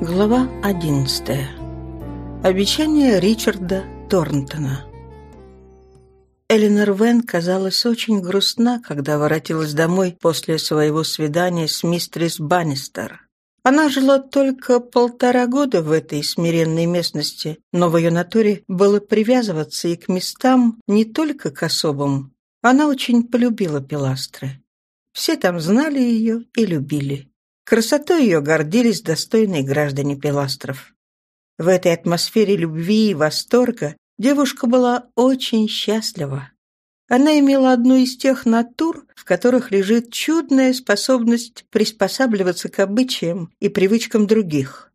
Глава 11. Обещание Ричарда Торнтона. Эленор Вен казалась очень грустна, когда воротилась домой после своего свидания с мистерис Баннистер. Она жила только полтора года в этой смиренной местности, но в ее натуре было привязываться и к местам, не только к особым. Она очень полюбила пиластры. Все там знали ее и любили. Красотой ее гордились достойные граждане Пиластров. В этой атмосфере любви и восторга девушка была очень счастлива. Она имела одну из тех натур, в которых лежит чудная способность приспосабливаться к обычаям и привычкам других.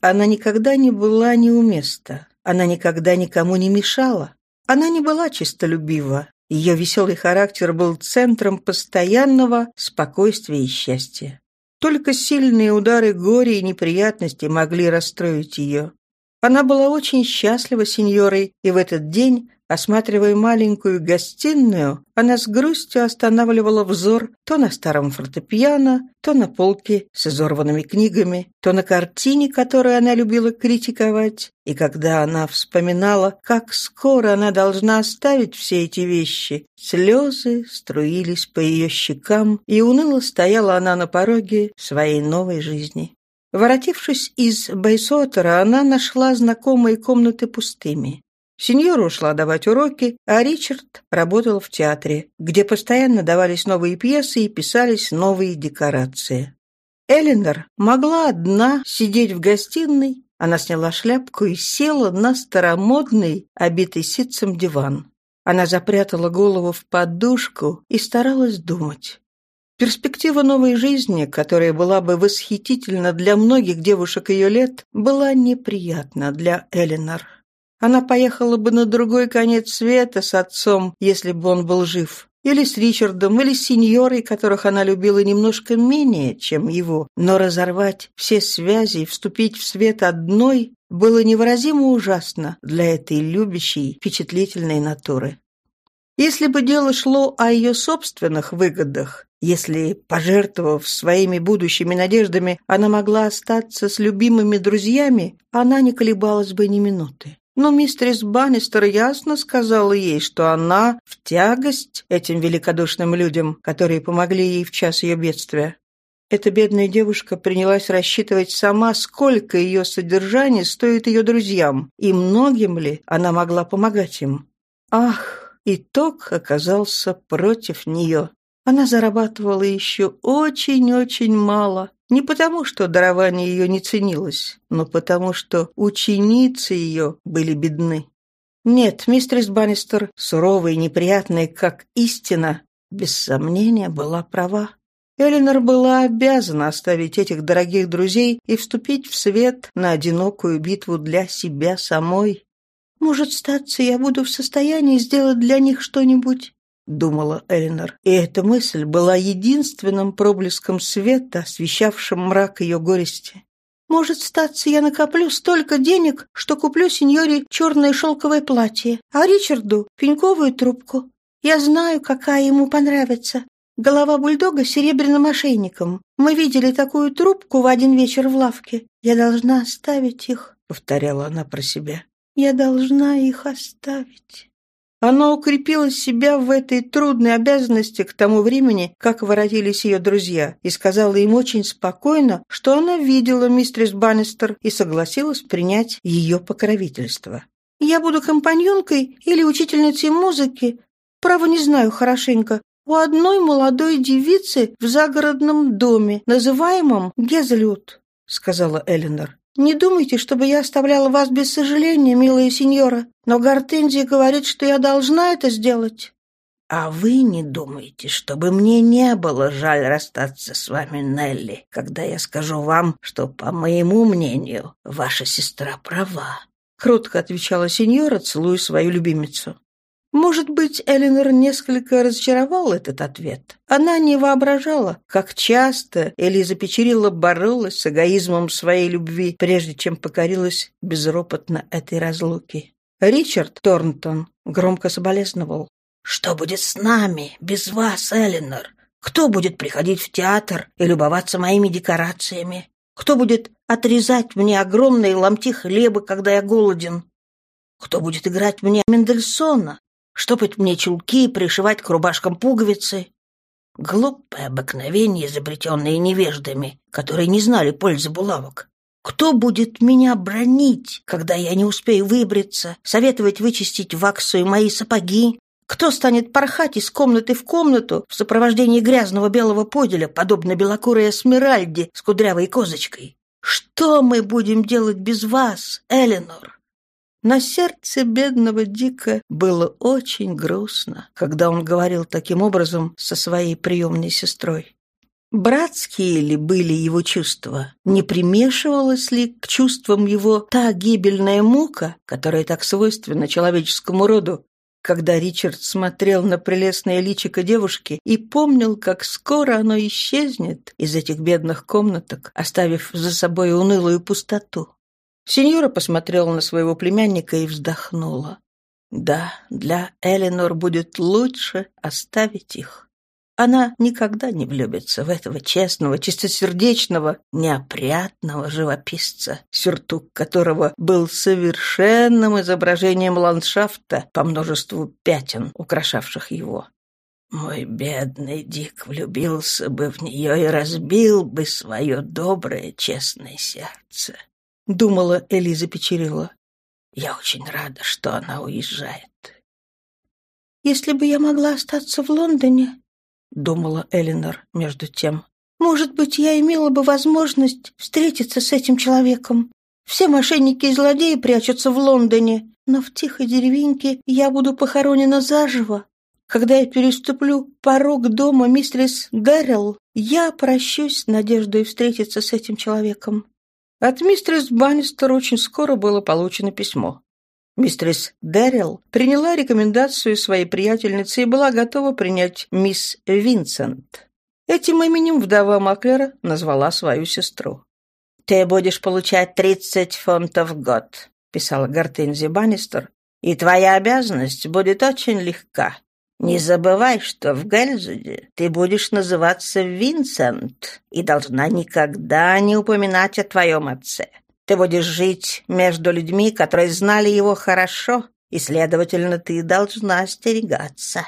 Она никогда не была неуместа, она никогда никому не мешала, она не была чистолюбива, ее веселый характер был центром постоянного спокойствия и счастья. Только сильные удары горя и неприятностей могли расстроить ее. Она была очень счастлива сеньорой, и в этот день Осматривая маленькую гостиную, она с грустью останавливала взор то на старом фортепиано, то на полке с изорванными книгами, то на картине, которую она любила критиковать. И когда она вспоминала, как скоро она должна оставить все эти вещи, слезы струились по ее щекам, и уныло стояла она на пороге своей новой жизни. Воротившись из Бейсотера, она нашла знакомые комнаты пустыми. Сеньора ушла давать уроки, а Ричард работал в театре, где постоянно давались новые пьесы и писались новые декорации. Эленор могла одна сидеть в гостиной, она сняла шляпку и села на старомодный, обитый ситцем диван. Она запрятала голову в подушку и старалась думать. Перспектива новой жизни, которая была бы восхитительна для многих девушек ее лет, была неприятна для Эленор. Она поехала бы на другой конец света с отцом, если бы он был жив. Или с Ричардом, или с сеньорой, которых она любила немножко менее, чем его. Но разорвать все связи и вступить в свет одной было невыразимо ужасно для этой любящей, впечатлительной натуры. Если бы дело шло о ее собственных выгодах, если, пожертвовав своими будущими надеждами, она могла остаться с любимыми друзьями, она не колебалась бы ни минуты. Но мистерис Баннистер ясно сказала ей, что она в тягость этим великодушным людям, которые помогли ей в час ее бедствия. Эта бедная девушка принялась рассчитывать сама, сколько ее содержания стоит ее друзьям, и многим ли она могла помогать им. Ах, итог оказался против нее. Она зарабатывала еще очень-очень мало, не потому, что дарование ее не ценилось, но потому, что ученицы ее были бедны. Нет, мистерис Баннистер, суровая и неприятная, как истина, без сомнения, была права. Эленор была обязана оставить этих дорогих друзей и вступить в свет на одинокую битву для себя самой. Может, статься, я буду в состоянии сделать для них что-нибудь думала Элинор, и эта мысль была единственным проблеском света, освещавшим мрак ее горести. «Может, статься, я накоплю столько денег, что куплю сеньоре черное шелковое платье, а Ричарду — пеньковую трубку. Я знаю, какая ему понравится. Голова бульдога с серебряным ошейником. Мы видели такую трубку в один вечер в лавке. Я должна оставить их», — повторяла она про себя. «Я должна их оставить». Она укрепила себя в этой трудной обязанности к тому времени, как воротились ее друзья, и сказала им очень спокойно, что она видела мистерис Баннистер и согласилась принять ее покровительство. «Я буду компаньонкой или учительницей музыки, право не знаю хорошенько, у одной молодой девицы в загородном доме, называемом Гезелют», — сказала Эленор. «Не думайте, чтобы я оставляла вас без сожаления, милая сеньора, но Гортензия говорит, что я должна это сделать». «А вы не думаете, чтобы мне не было жаль расстаться с вами, Нелли, когда я скажу вам, что, по моему мнению, ваша сестра права?» Кротко отвечала сеньора, целуя свою любимицу. Может быть, Эленор несколько разочаровал этот ответ. Она не воображала, как часто Элиза Печерилла боролась с эгоизмом своей любви, прежде чем покорилась безропотно этой разлуке. Ричард Торнтон громко соболезновал. «Что будет с нами, без вас, Эленор? Кто будет приходить в театр и любоваться моими декорациями? Кто будет отрезать мне огромные ломти хлеба, когда я голоден? Кто будет играть мне Мендельсона? Штопать мне чулки пришивать к рубашкам пуговицы? Глупое обыкновение, изобретенное невеждами, которые не знали пользы булавок. Кто будет меня бронить, когда я не успею выбриться, советовать вычистить ваксу и мои сапоги? Кто станет порхать из комнаты в комнату в сопровождении грязного белого поделя, подобно белокурой эсмеральде с кудрявой козочкой? Что мы будем делать без вас, Эленор? На сердце бедного Дика было очень грустно, когда он говорил таким образом со своей приемной сестрой. Братские ли были его чувства? Не примешивалась ли к чувствам его та гибельная мука, которая так свойственна человеческому роду, когда Ричард смотрел на прелестное личико девушки и помнил, как скоро оно исчезнет из этих бедных комнаток, оставив за собой унылую пустоту. Сеньора посмотрела на своего племянника и вздохнула. Да, для Эленор будет лучше оставить их. Она никогда не влюбится в этого честного, чистосердечного, неопрятного живописца, сюртук которого был совершенным изображением ландшафта по множеству пятен, украшавших его. Мой бедный Дик влюбился бы в нее и разбил бы свое доброе, честное сердце. Думала Элиза Печерила. Я очень рада, что она уезжает. Если бы я могла остаться в Лондоне, — думала Элинор между тем. «Может быть, я имела бы возможность встретиться с этим человеком. Все мошенники и злодеи прячутся в Лондоне, но в тихой деревеньке я буду похоронена заживо. Когда я переступлю порог дома мистерис Дэрил, я прощусь с надеждой встретиться с этим человеком». От мистерис Баннистер очень скоро было получено письмо. Мистерис Дэрил приняла рекомендацию своей приятельницы и была готова принять мисс Винсент. Этим именем вдова Маклера назвала свою сестру. «Ты будешь получать тридцать фунтов в год», — писала Гортензи Баннистер, «и твоя обязанность будет очень легка. Не забывай, что в Гельзуде ты будешь называться Винсент и должна никогда не упоминать о твоем отце. Ты будешь жить между людьми, которые знали его хорошо, и, следовательно, ты должна остерегаться.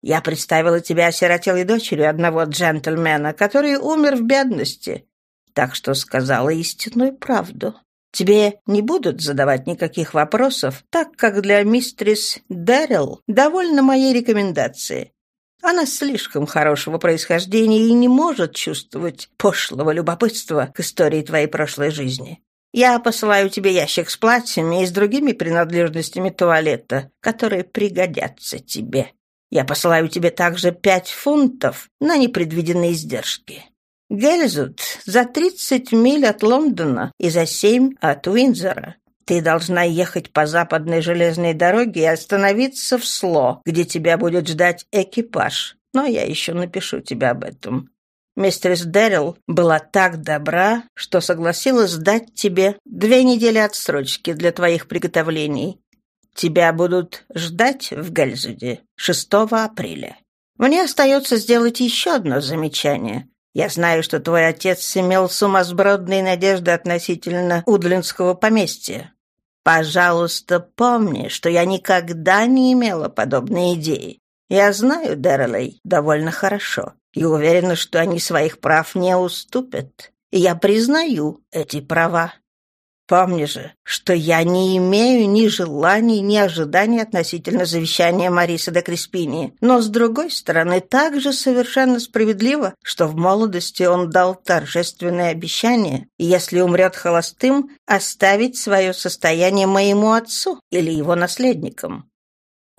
Я представила тебя осиротелой дочерью одного джентльмена, который умер в бедности, так что сказала истинную правду. Тебе не будут задавать никаких вопросов, так как для мистерис Дэрил довольно моей рекомендации. Она слишком хорошего происхождения и не может чувствовать пошлого любопытства к истории твоей прошлой жизни. Я посылаю тебе ящик с платьями и с другими принадлежностями туалета, которые пригодятся тебе. Я посылаю тебе также пять фунтов на непредвиденные издержки. Гельзут за тридцать миль от Лондона и за семь от Уинзера. Ты должна ехать по западной железной дороге и остановиться в Сло, где тебя будет ждать экипаж. Но я еще напишу тебе об этом. Мистерис Дэрил была так добра, что согласилась дать тебе две недели отсрочки для твоих приготовлений. Тебя будут ждать в Гальзуде 6 апреля. Мне остается сделать еще одно замечание. Я знаю, что твой отец имел сумасбродные надежды относительно Удлинского поместья. Пожалуйста, помни, что я никогда не имела подобной идеи. Я знаю Дэрилей довольно хорошо и уверена, что они своих прав не уступят. И я признаю эти права. Помни же, что я не имею ни желаний, ни ожиданий относительно завещания Марисы де Креспини. Но, с другой стороны, также совершенно справедливо, что в молодости он дал торжественное обещание, если умрет холостым, оставить свое состояние моему отцу или его наследникам.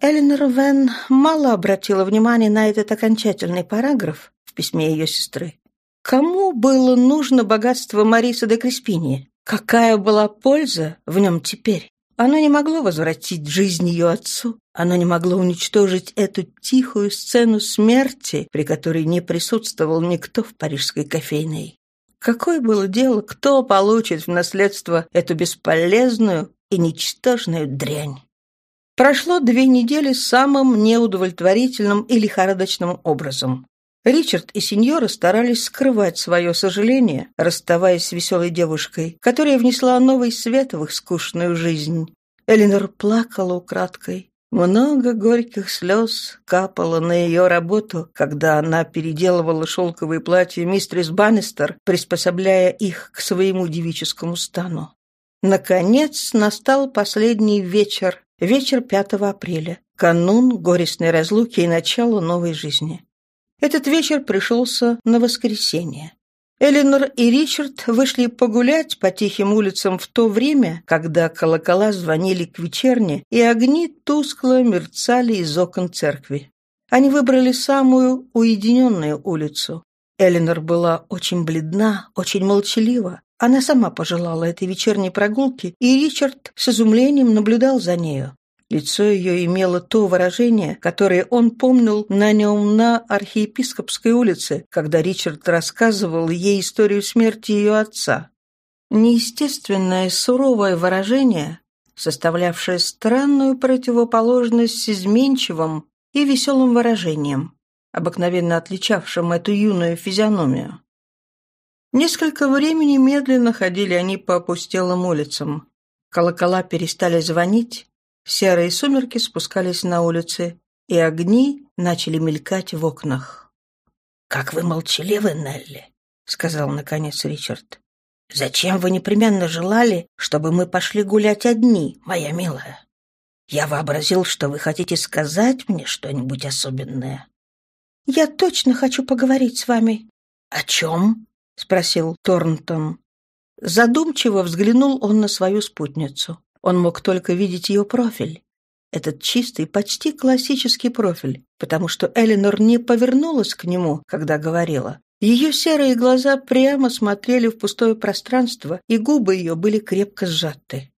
Эленор Вен мало обратила внимания на этот окончательный параграф в письме ее сестры. Кому было нужно богатство Мариса де Креспини? Какая была польза в нем теперь? Оно не могло возвратить жизнь ее отцу. Оно не могло уничтожить эту тихую сцену смерти, при которой не присутствовал никто в парижской кофейной. Какое было дело, кто получит в наследство эту бесполезную и ничтожную дрянь? Прошло две недели самым неудовлетворительным и лихорадочным образом. Ричард и сеньора старались скрывать свое сожаление, расставаясь с веселой девушкой, которая внесла новый свет в их скучную жизнь. Эленор плакала украдкой. Много горьких слез капало на ее работу, когда она переделывала шелковые платья мистерис Баннистер, приспособляя их к своему девическому стану. Наконец настал последний вечер, вечер 5 апреля, канун горестной разлуки и начало новой жизни. Этот вечер пришелся на воскресенье. Эленор и Ричард вышли погулять по тихим улицам в то время, когда колокола звонили к вечерне, и огни тускло мерцали из окон церкви. Они выбрали самую уединенную улицу. Эленор была очень бледна, очень молчалива. Она сама пожелала этой вечерней прогулки, и Ричард с изумлением наблюдал за нею. Лицо ее имело то выражение, которое он помнил на нем на архиепископской улице, когда Ричард рассказывал ей историю смерти ее отца. Неестественное суровое выражение, составлявшее странную противоположность изменчивым и веселым выражением, обыкновенно отличавшим эту юную физиономию. Несколько времени медленно ходили они по опустелым улицам. Колокола перестали звонить, Серые сумерки спускались на улицы, и огни начали мелькать в окнах. «Как вы молчаливы, Нелли», — сказал наконец Ричард. «Зачем вы непременно желали, чтобы мы пошли гулять одни, моя милая? Я вообразил, что вы хотите сказать мне что-нибудь особенное». «Я точно хочу поговорить с вами». «О чем?» — спросил Торнтон. Задумчиво взглянул он на свою спутницу. Он мог только видеть ее профиль. Этот чистый, почти классический профиль, потому что Эленор не повернулась к нему, когда говорила. Ее серые глаза прямо смотрели в пустое пространство, и губы ее были крепко сжаты.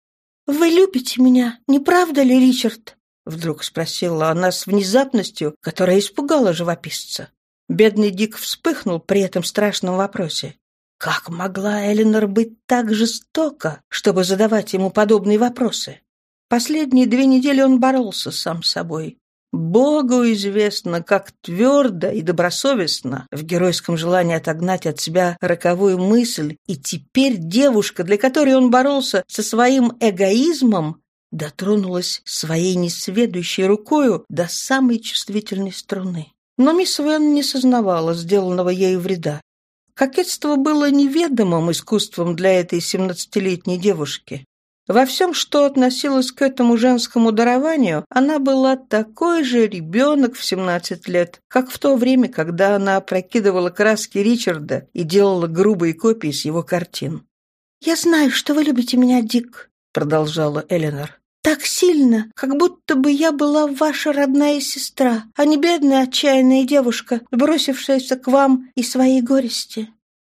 «Вы любите меня, не правда ли, Ричард?» Вдруг спросила она с внезапностью, которая испугала живописца. Бедный Дик вспыхнул при этом страшном вопросе. Как могла Эленор быть так жестока, чтобы задавать ему подобные вопросы? Последние две недели он боролся сам с собой. Богу известно, как твердо и добросовестно в геройском желании отогнать от себя роковую мысль, и теперь девушка, для которой он боролся со своим эгоизмом, дотронулась своей несведущей рукою до самой чувствительной струны. Но мисс Вен не сознавала сделанного ею вреда. Кокетство было неведомым искусством для этой семнадцатилетней девушки. Во всем, что относилось к этому женскому дарованию, она была такой же ребенок в семнадцать лет, как в то время, когда она опрокидывала краски Ричарда и делала грубые копии с его картин. «Я знаю, что вы любите меня, Дик», — продолжала Эленор. «Так сильно, как будто бы я была ваша родная сестра, а не бедная отчаянная девушка, бросившаяся к вам и своей горести.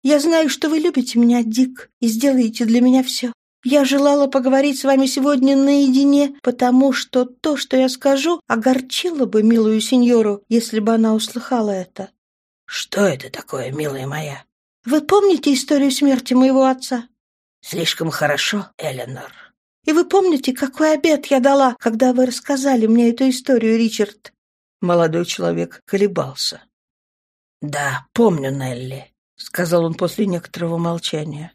Я знаю, что вы любите меня, Дик, и сделаете для меня все. Я желала поговорить с вами сегодня наедине, потому что то, что я скажу, огорчило бы милую сеньору, если бы она услыхала это». «Что это такое, милая моя?» «Вы помните историю смерти моего отца?» «Слишком хорошо, Эленор». «И вы помните, какой обед я дала, когда вы рассказали мне эту историю, Ричард?» Молодой человек колебался. «Да, помню, Нелли. — сказал он после некоторого молчания.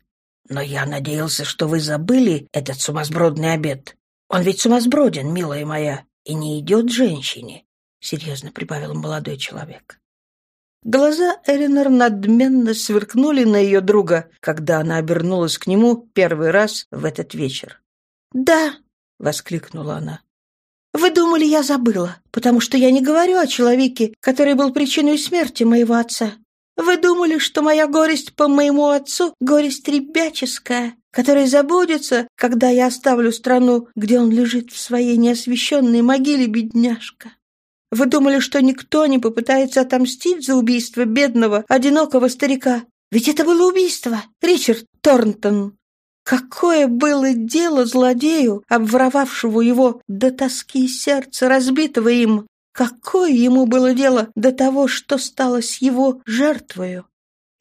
«Но я надеялся, что вы забыли этот сумасбродный обед. Он ведь сумасброден, милая моя, и не идет женщине», — серьезно прибавил молодой человек. Глаза Эринор надменно сверкнули на ее друга, когда она обернулась к нему первый раз в этот вечер. «Да!» — воскликнула она. «Вы думали, я забыла, потому что я не говорю о человеке, который был причиной смерти моего отца. Вы думали, что моя горесть по моему отцу — горесть ребяческая, которая забудется, когда я оставлю страну, где он лежит в своей неосвещенной могиле, бедняжка. Вы думали, что никто не попытается отомстить за убийство бедного, одинокого старика. Ведь это было убийство, Ричард Торнтон. Какое было дело злодею, обворовавшего его до тоски сердца, разбитого им, Какое ему было дело до того, что стало с его жертвою?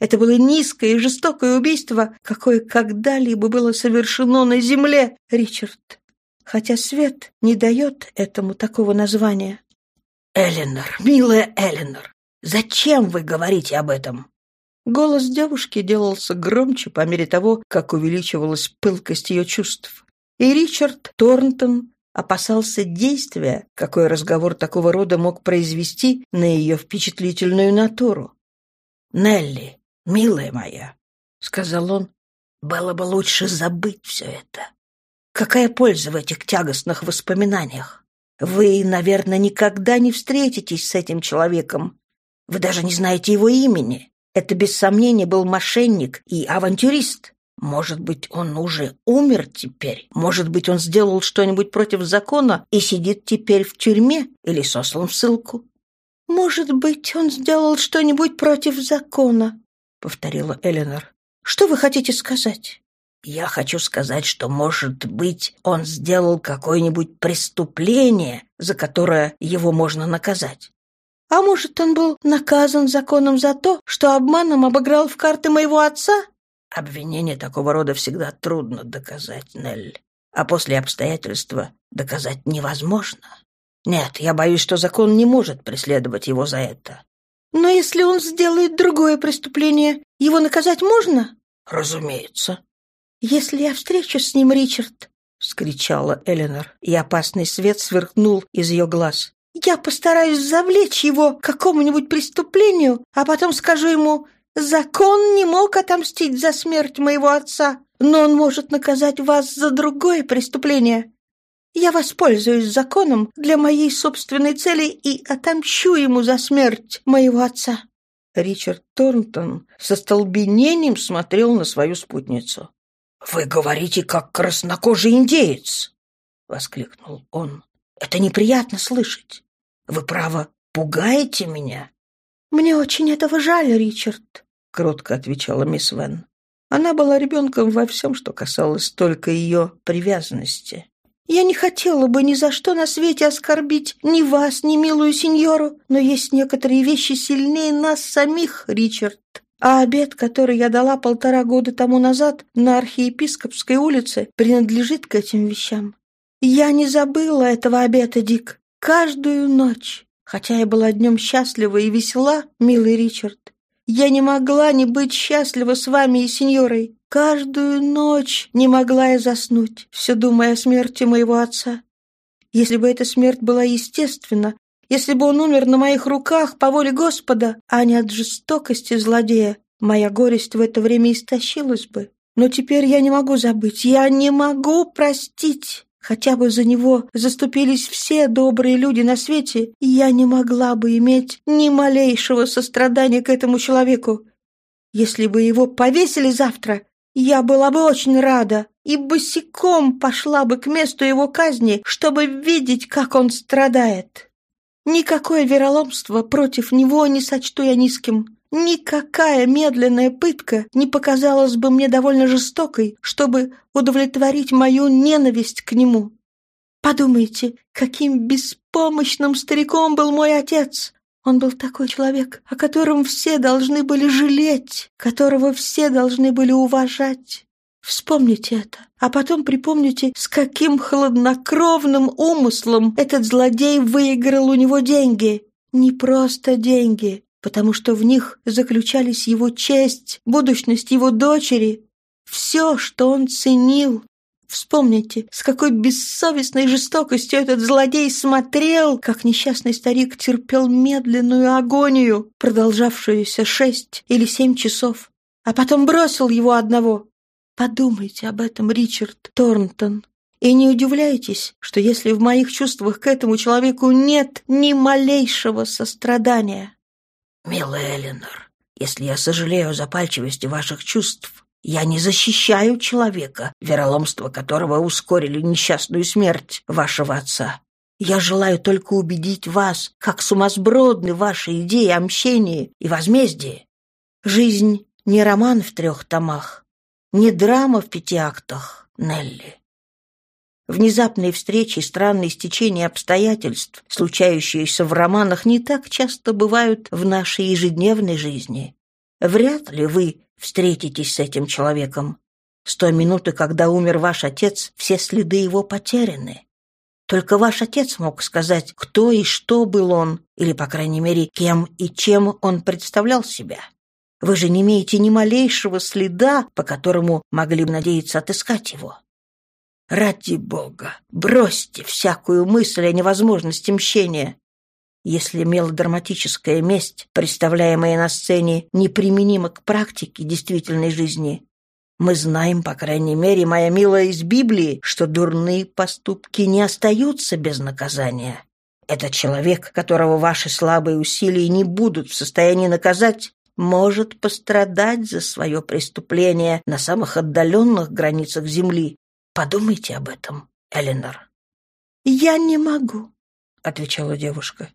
Это было низкое и жестокое убийство, какое когда-либо было совершено на земле, Ричард. Хотя свет не дает этому такого названия. Эленор, милая Эленор, Зачем вы говорите об этом?» Голос девушки делался громче по мере того, как увеличивалась пылкость ее чувств. И Ричард Торнтон опасался действия, какой разговор такого рода мог произвести на ее впечатлительную натуру. «Нелли, милая моя», — сказал он, — «было бы лучше забыть все это. Какая польза в этих тягостных воспоминаниях? Вы, наверное, никогда не встретитесь с этим человеком. Вы даже не знаете его имени. Это, без сомнения, был мошенник и авантюрист. Может быть, он уже умер теперь? Может быть, он сделал что-нибудь против закона и сидит теперь в тюрьме или сослан в ссылку? «Может быть, он сделал что-нибудь против закона», — повторила Эленор. «Что вы хотите сказать?» «Я хочу сказать, что, может быть, он сделал какое-нибудь преступление, за которое его можно наказать. А может, он был наказан законом за то, что обманом обыграл в карты моего отца? Обвинение такого рода всегда трудно доказать, Нель. А после обстоятельства доказать невозможно. Нет, я боюсь, что закон не может преследовать его за это. Но если он сделает другое преступление, его наказать можно? Разумеется. Если я встречусь с ним, Ричард, — вскричала Эленор, и опасный свет сверкнул из ее глаз. Я постараюсь завлечь его к какому-нибудь преступлению, а потом скажу ему, закон не мог отомстить за смерть моего отца, но он может наказать вас за другое преступление. Я воспользуюсь законом для моей собственной цели и отомщу ему за смерть моего отца». Ричард Торнтон со столбенением смотрел на свою спутницу. «Вы говорите, как краснокожий индеец!» — воскликнул он. «Это неприятно слышать. Вы, право, пугаете меня?» «Мне очень этого жаль, Ричард», — кротко отвечала мисс Вен. Она была ребенком во всем, что касалось только ее привязанности. «Я не хотела бы ни за что на свете оскорбить ни вас, ни милую сеньору, но есть некоторые вещи сильнее нас самих, Ричард. А обед, который я дала полтора года тому назад на архиепископской улице, принадлежит к этим вещам. Я не забыла этого обета, Дик. Каждую ночь, хотя я была днем счастлива и весела, милый Ричард, я не могла не быть счастлива с вами и сеньорой. Каждую ночь не могла я заснуть, все думая о смерти моего отца. Если бы эта смерть была естественна, если бы он умер на моих руках по воле Господа, а не от жестокости злодея, моя горесть в это время истощилась бы. Но теперь я не могу забыть, я не могу простить. Хотя бы за него заступились все добрые люди на свете, я не могла бы иметь ни малейшего сострадания к этому человеку. Если бы его повесили завтра, я была бы очень рада и босиком пошла бы к месту его казни, чтобы видеть, как он страдает. Никакое вероломство против него не сочту я низким. Никакая медленная пытка не показалась бы мне довольно жестокой, чтобы удовлетворить мою ненависть к нему. Подумайте, каким беспомощным стариком был мой отец. Он был такой человек, о котором все должны были жалеть, которого все должны были уважать. Вспомните это, а потом припомните, с каким хладнокровным умыслом этот злодей выиграл у него деньги. Не просто деньги, потому что в них заключались его честь, будущность его дочери, все, что он ценил. Вспомните, с какой бессовестной жестокостью этот злодей смотрел, как несчастный старик терпел медленную агонию, продолжавшуюся шесть или семь часов, а потом бросил его одного. Подумайте об этом, Ричард Торнтон, и не удивляйтесь, что если в моих чувствах к этому человеку нет ни малейшего сострадания. «Милая Эленор, если я сожалею о запальчивости ваших чувств, я не защищаю человека, вероломство которого ускорили несчастную смерть вашего отца. Я желаю только убедить вас, как сумасбродны ваши идеи о мщении и возмездии. Жизнь не роман в трех томах, не драма в пяти актах, Нелли. Внезапные встречи странные стечения обстоятельств, случающиеся в романах, не так часто бывают в нашей ежедневной жизни. Вряд ли вы встретитесь с этим человеком. С той минуты, когда умер ваш отец, все следы его потеряны. Только ваш отец мог сказать, кто и что был он, или, по крайней мере, кем и чем он представлял себя. Вы же не имеете ни малейшего следа, по которому могли бы надеяться отыскать его. Ради Бога, бросьте всякую мысль о невозможности мщения. Если мелодраматическая месть, представляемая на сцене, неприменима к практике действительной жизни, мы знаем, по крайней мере, моя милая из Библии, что дурные поступки не остаются без наказания. Этот человек, которого ваши слабые усилия не будут в состоянии наказать, может пострадать за свое преступление на самых отдаленных границах земли. Подумайте об этом, Эленор. «Я не могу», — отвечала девушка.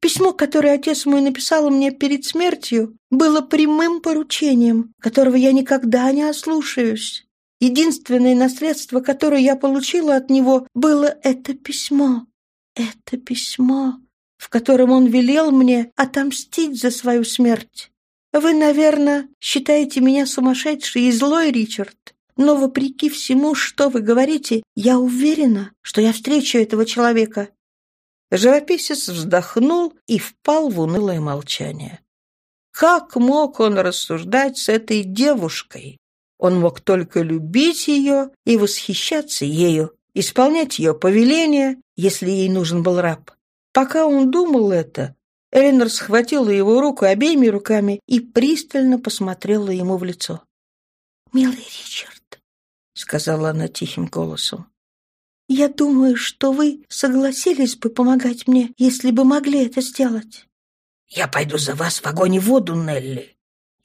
Письмо, которое отец мой написал мне перед смертью, было прямым поручением, которого я никогда не ослушаюсь. Единственное наследство, которое я получила от него, было это письмо. Это письмо, в котором он велел мне отомстить за свою смерть. Вы, наверное, считаете меня сумасшедшей и злой, Ричард, но вопреки всему, что вы говорите, я уверена, что я встречу этого человека. Живописец вздохнул и впал в унылое молчание. Как мог он рассуждать с этой девушкой? Он мог только любить ее и восхищаться ею, исполнять ее повеления, если ей нужен был раб. Пока он думал это, Эленор схватила его руку обеими руками и пристально посмотрела ему в лицо. «Милый Ричард», — сказала она тихим голосом, я думаю, что вы согласились бы помогать мне, если бы могли это сделать. Я пойду за вас в огонь и воду, Нелли.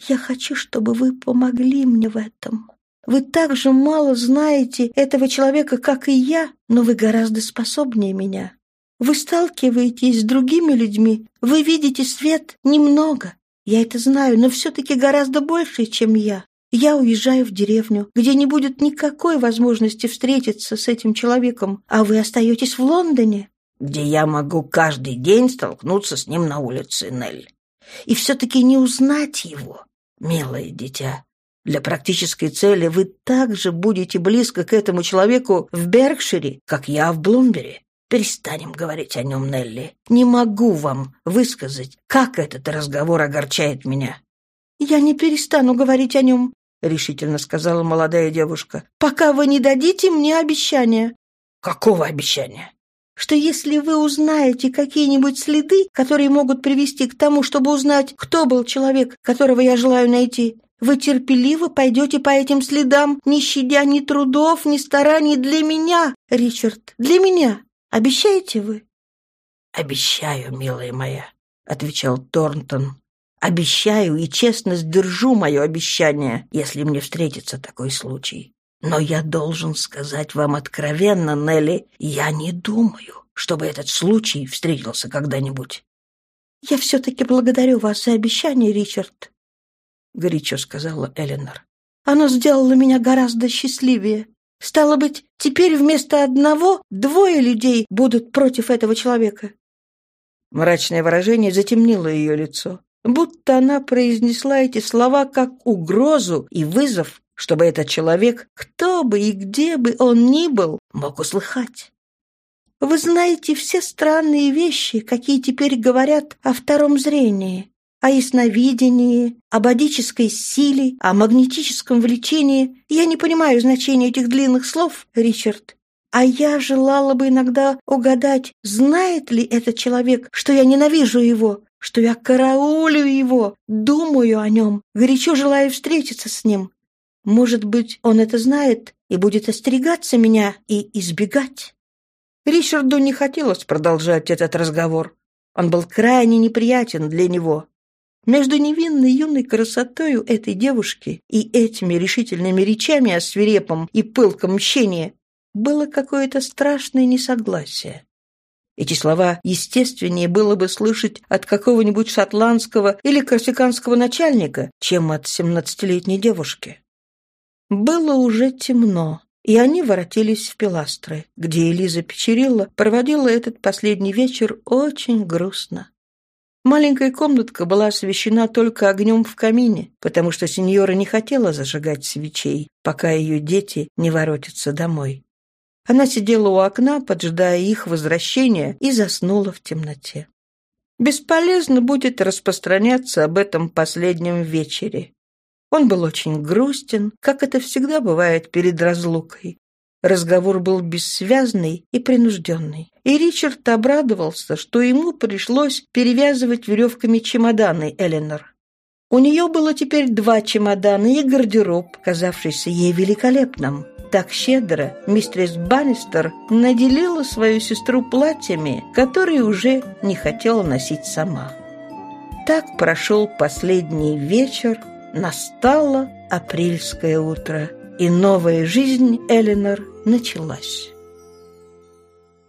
Я хочу, чтобы вы помогли мне в этом. Вы так же мало знаете этого человека, как и я, но вы гораздо способнее меня. Вы сталкиваетесь с другими людьми, вы видите свет немного. Я это знаю, но все-таки гораздо больше, чем я. Я уезжаю в деревню, где не будет никакой возможности встретиться с этим человеком, а вы остаетесь в Лондоне. Где я могу каждый день столкнуться с ним на улице, Нель. И все-таки не узнать его, милое дитя. Для практической цели вы также будете близко к этому человеку в Беркшире, как я в Блумбере. Перестанем говорить о нем, Нелли. Не могу вам высказать, как этот разговор огорчает меня. Я не перестану говорить о нем решительно сказала молодая девушка, пока вы не дадите мне обещания. Какого обещания? Что если вы узнаете какие-нибудь следы, которые могут привести к тому, чтобы узнать, кто был человек, которого я желаю найти, вы терпеливо пойдете по этим следам, не щадя ни трудов, ни стараний для меня, Ричард, для меня. Обещаете вы? Обещаю, милая моя, отвечал Торнтон, Обещаю и честно сдержу мое обещание, если мне встретится такой случай. Но я должен сказать вам откровенно, Нелли, я не думаю, чтобы этот случай встретился когда-нибудь. «Я все-таки благодарю вас за обещание, Ричард», — горячо сказала Эленор. «Оно сделало меня гораздо счастливее. Стало быть, теперь вместо одного двое людей будут против этого человека». Мрачное выражение затемнило ее лицо будто она произнесла эти слова как угрозу и вызов, чтобы этот человек, кто бы и где бы он ни был, мог услыхать. Вы знаете все странные вещи, какие теперь говорят о втором зрении, о ясновидении, об адической силе, о магнетическом влечении. Я не понимаю значения этих длинных слов, Ричард. А я желала бы иногда угадать, знает ли этот человек, что я ненавижу его, что я караулю его, думаю о нем, горячо желаю встретиться с ним. Может быть, он это знает и будет остерегаться меня и избегать. Ричарду не хотелось продолжать этот разговор. Он был крайне неприятен для него. Между невинной юной красотою этой девушки и этими решительными речами о свирепом и пылком мщении было какое-то страшное несогласие. Эти слова естественнее было бы слышать от какого-нибудь шотландского или корсиканского начальника, чем от семнадцатилетней девушки. Было уже темно, и они воротились в Пиластры, где Элиза Печерилла проводила этот последний вечер очень грустно. Маленькая комнатка была освещена только огнем в камине, потому что сеньора не хотела зажигать свечей, пока ее дети не воротятся домой. Она сидела у окна, поджидая их возвращения, и заснула в темноте. Бесполезно будет распространяться об этом последнем вечере. Он был очень грустен, как это всегда бывает перед разлукой. Разговор был бессвязный и принужденный. И Ричард обрадовался, что ему пришлось перевязывать веревками чемоданы Эленор. У нее было теперь два чемодана и гардероб, казавшийся ей великолепным. Так щедро мистерис Баннистер наделила свою сестру платьями, которые уже не хотела носить сама. Так прошел последний вечер, настало апрельское утро – и новая жизнь Эленор началась.